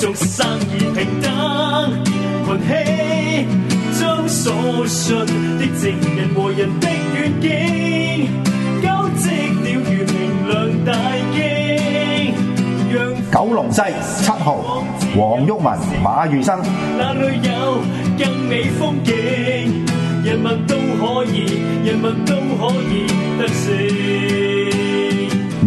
做生意平等群起将所信的情人和人的远景交织了如明亮大惊让九龙西七号黄郁文马如生那里有更美风景人物都可以人物都可以得胜